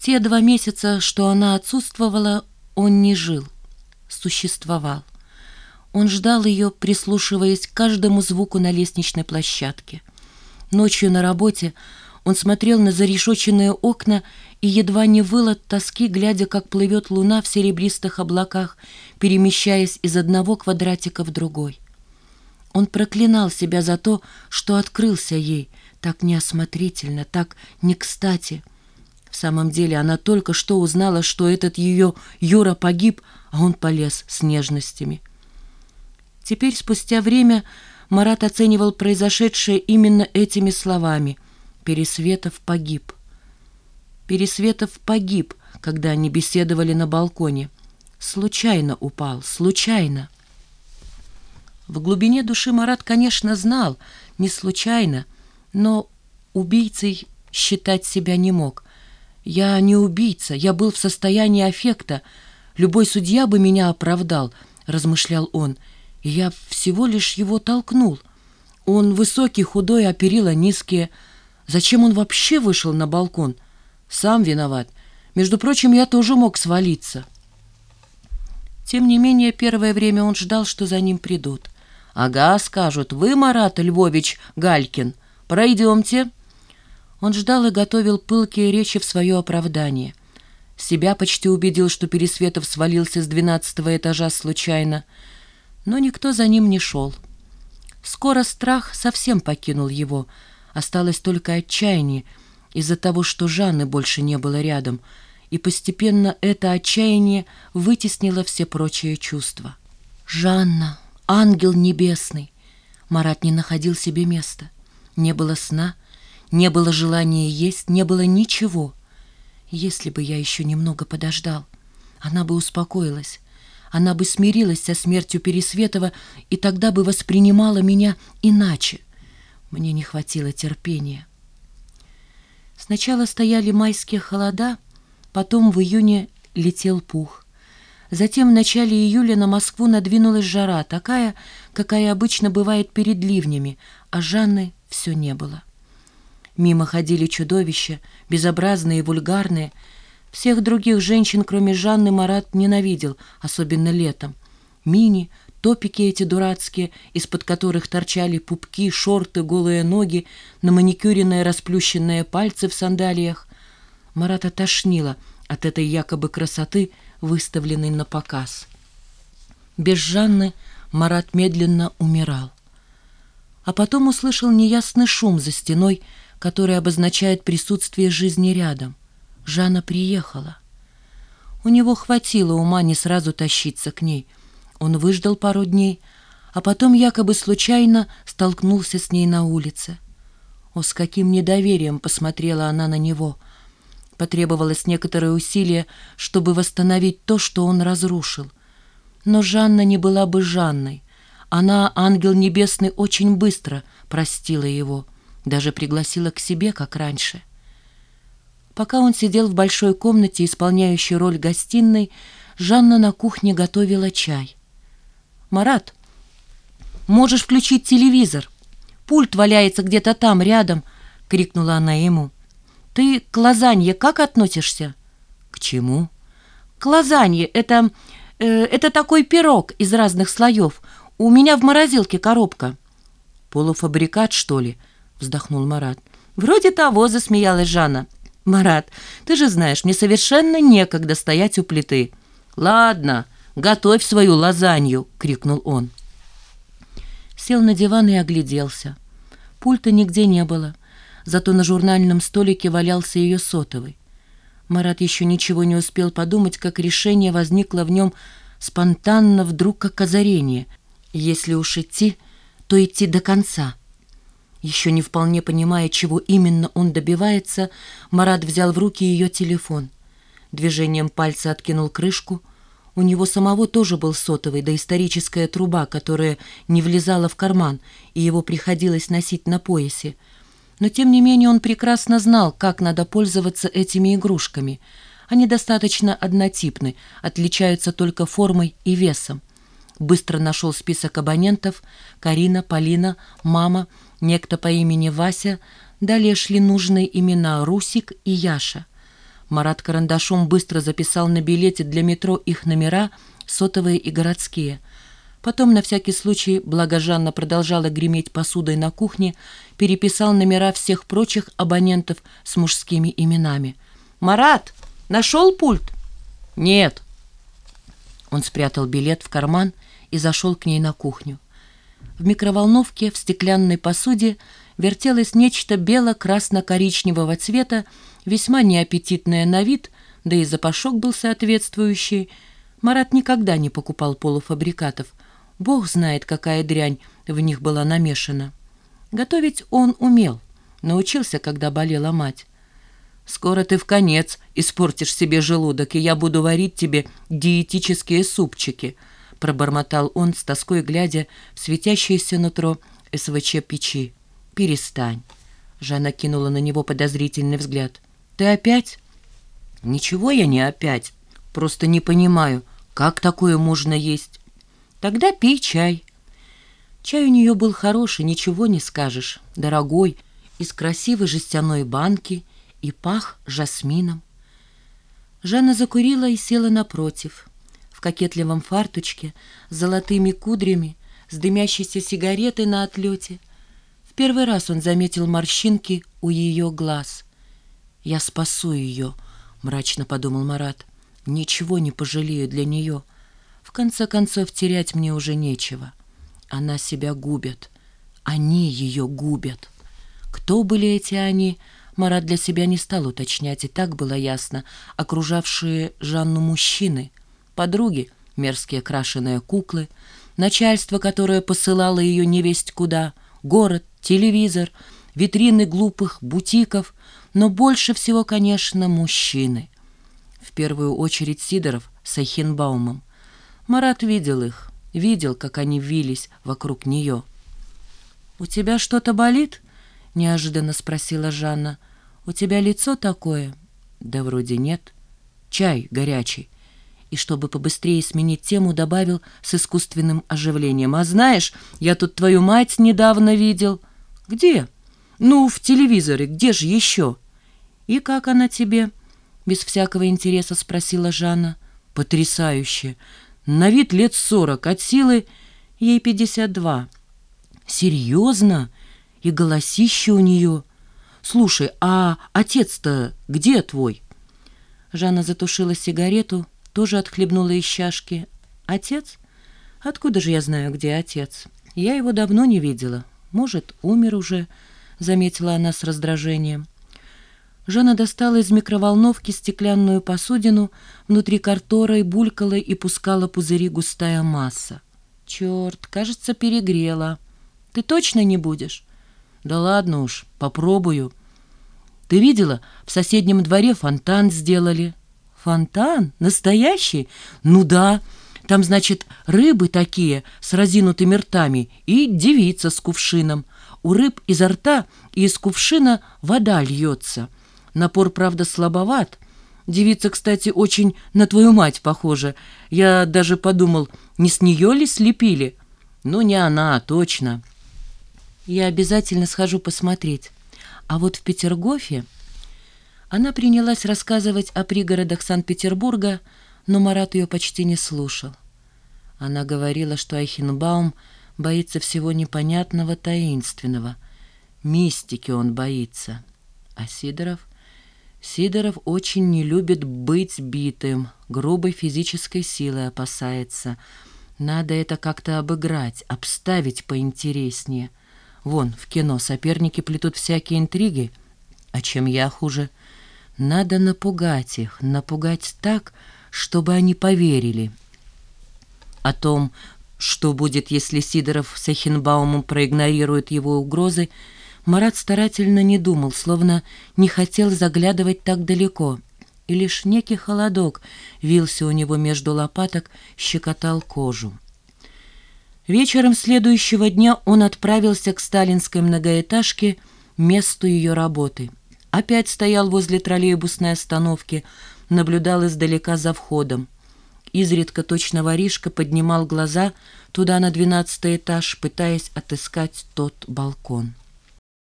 Те два месяца, что она отсутствовала, он не жил, существовал. Он ждал ее, прислушиваясь к каждому звуку на лестничной площадке. Ночью на работе он смотрел на зарешоченные окна и едва не выл от тоски, глядя, как плывет луна в серебристых облаках, перемещаясь из одного квадратика в другой. Он проклинал себя за то, что открылся ей так неосмотрительно, так не кстати. В самом деле она только что узнала, что этот ее Юра погиб, а он полез с нежностями. Теперь, спустя время, Марат оценивал произошедшее именно этими словами. Пересветов погиб. Пересветов погиб, когда они беседовали на балконе. Случайно упал, случайно. В глубине души Марат, конечно, знал, не случайно, но убийцей считать себя не мог. «Я не убийца, я был в состоянии аффекта. Любой судья бы меня оправдал», — размышлял он, — «и я всего лишь его толкнул. Он высокий, худой, а перила низкие. Зачем он вообще вышел на балкон? Сам виноват. Между прочим, я тоже мог свалиться». Тем не менее, первое время он ждал, что за ним придут. «Ага», — скажут, — «вы, Марат Львович Галькин, пройдемте». Он ждал и готовил пылкие речи в свое оправдание. Себя почти убедил, что Пересветов свалился с двенадцатого этажа случайно. Но никто за ним не шел. Скоро страх совсем покинул его. Осталось только отчаяние из-за того, что Жанны больше не было рядом. И постепенно это отчаяние вытеснило все прочие чувства. «Жанна, ангел небесный!» Марат не находил себе места. Не было сна — не было желания есть, не было ничего. Если бы я еще немного подождал, она бы успокоилась. Она бы смирилась со смертью Пересветова и тогда бы воспринимала меня иначе. Мне не хватило терпения. Сначала стояли майские холода, потом в июне летел пух. Затем в начале июля на Москву надвинулась жара, такая, какая обычно бывает перед ливнями, а Жанны все не было. Мимо ходили чудовища, безобразные и вульгарные. Всех других женщин, кроме Жанны, Марат ненавидел, особенно летом. Мини, топики эти дурацкие, из-под которых торчали пупки, шорты, голые ноги, на маникюренные расплющенные пальцы в сандалиях. Марата тошнило от этой якобы красоты, выставленной на показ. Без Жанны Марат медленно умирал. А потом услышал неясный шум за стеной, который обозначает присутствие жизни рядом. Жанна приехала. У него хватило ума не сразу тащиться к ней. Он выждал пару дней, а потом якобы случайно столкнулся с ней на улице. О, с каким недоверием посмотрела она на него. Потребовалось некоторое усилие, чтобы восстановить то, что он разрушил. Но Жанна не была бы Жанной. Она, ангел небесный, очень быстро простила его — даже пригласила к себе, как раньше. Пока он сидел в большой комнате, исполняющей роль гостиной, Жанна на кухне готовила чай. «Марат, можешь включить телевизор. Пульт валяется где-то там, рядом», — крикнула она ему. «Ты к лазанье как относишься?» «К чему?» «К лазанье. Это, э, это такой пирог из разных слоев. У меня в морозилке коробка». «Полуфабрикат, что ли?» — вздохнул Марат. «Вроде того», — засмеялась Жанна. «Марат, ты же знаешь, мне совершенно некогда стоять у плиты». «Ладно, готовь свою лазанью», — крикнул он. Сел на диван и огляделся. Пульта нигде не было, зато на журнальном столике валялся ее сотовый. Марат еще ничего не успел подумать, как решение возникло в нем спонтанно, вдруг как озарение. Если уж идти, то идти до конца. Еще не вполне понимая, чего именно он добивается, Марат взял в руки ее телефон. Движением пальца откинул крышку. У него самого тоже был сотовый, да историческая труба, которая не влезала в карман, и его приходилось носить на поясе. Но, тем не менее, он прекрасно знал, как надо пользоваться этими игрушками. Они достаточно однотипны, отличаются только формой и весом. Быстро нашел список абонентов. Карина, Полина, мама — Некто по имени Вася, далее шли нужные имена Русик и Яша. Марат карандашом быстро записал на билете для метро их номера, сотовые и городские. Потом, на всякий случай, благо Жанна продолжала греметь посудой на кухне, переписал номера всех прочих абонентов с мужскими именами. «Марат, нашел пульт?» «Нет». Он спрятал билет в карман и зашел к ней на кухню. В микроволновке в стеклянной посуде вертелось нечто бело-красно-коричневого цвета, весьма неаппетитное на вид, да и запашок был соответствующий. Марат никогда не покупал полуфабрикатов. Бог знает, какая дрянь в них была намешана. Готовить он умел, научился, когда болела мать. «Скоро ты в конец испортишь себе желудок, и я буду варить тебе диетические супчики», пробормотал он с тоской, глядя в светящееся нутро СВЧ-печи. «Перестань». Жанна кинула на него подозрительный взгляд. «Ты опять?» «Ничего я не опять. Просто не понимаю, как такое можно есть?» «Тогда пей чай». Чай у нее был хороший, ничего не скажешь. Дорогой, из красивой жестяной банки и пах жасмином. Жанна закурила и села напротив. В кокетливом фарточке, с золотыми кудрями, с дымящейся сигаретой на отлете. В первый раз он заметил морщинки у ее глаз. «Я спасу ее», — мрачно подумал Марат. «Ничего не пожалею для нее. В конце концов, терять мне уже нечего». Она себя губит. Они ее губят. Кто были эти они, Марат для себя не стал уточнять, и так было ясно. Окружавшие Жанну мужчины, подруги, мерзкие крашеные куклы, начальство, которое посылало ее невесть куда, город, телевизор, витрины глупых бутиков, но больше всего, конечно, мужчины. В первую очередь Сидоров с Айхенбаумом. Марат видел их, видел, как они вились вокруг нее. «У тебя что-то болит?» — неожиданно спросила Жанна. «У тебя лицо такое?» «Да вроде нет. Чай горячий». И чтобы побыстрее сменить тему, добавил с искусственным оживлением. «А знаешь, я тут твою мать недавно видел». «Где?» «Ну, в телевизоре. Где же еще?» «И как она тебе?» Без всякого интереса спросила Жанна. «Потрясающе! На вид лет сорок, от силы ей пятьдесят два. Серьезно? И голосище у нее. Слушай, а отец-то где твой? Жанна затушила сигарету, тоже отхлебнула из чашки. Отец? Откуда же я знаю, где отец? Я его давно не видела. Может, умер уже, заметила она с раздражением. Жанна достала из микроволновки стеклянную посудину, внутри которой булькала и пускала пузыри густая масса. «Черт, кажется, перегрела. Ты точно не будешь?» «Да ладно уж, попробую». «Ты видела, в соседнем дворе фонтан сделали». «Фонтан? Настоящий?» «Ну да. Там, значит, рыбы такие с разинутыми ртами и девица с кувшином. У рыб изо рта и из кувшина вода льется». Напор, правда, слабоват. Девица, кстати, очень на твою мать похожа. Я даже подумал, не с нее ли слепили? Ну, не она, точно. Я обязательно схожу посмотреть. А вот в Петергофе... Она принялась рассказывать о пригородах Санкт-Петербурга, но Марат ее почти не слушал. Она говорила, что Айхенбаум боится всего непонятного, таинственного. Мистики он боится. А Сидоров Сидоров очень не любит быть битым, грубой физической силой опасается. Надо это как-то обыграть, обставить поинтереснее. Вон, в кино соперники плетут всякие интриги, а чем я хуже. Надо напугать их, напугать так, чтобы они поверили. О том, что будет, если Сидоров с Эхенбаумом проигнорирует его угрозы, Марат старательно не думал, словно не хотел заглядывать так далеко, и лишь некий холодок вился у него между лопаток, щекотал кожу. Вечером следующего дня он отправился к сталинской многоэтажке, месту ее работы. Опять стоял возле троллейбусной остановки, наблюдал издалека за входом. Изредка точно воришка поднимал глаза туда на двенадцатый этаж, пытаясь отыскать тот балкон.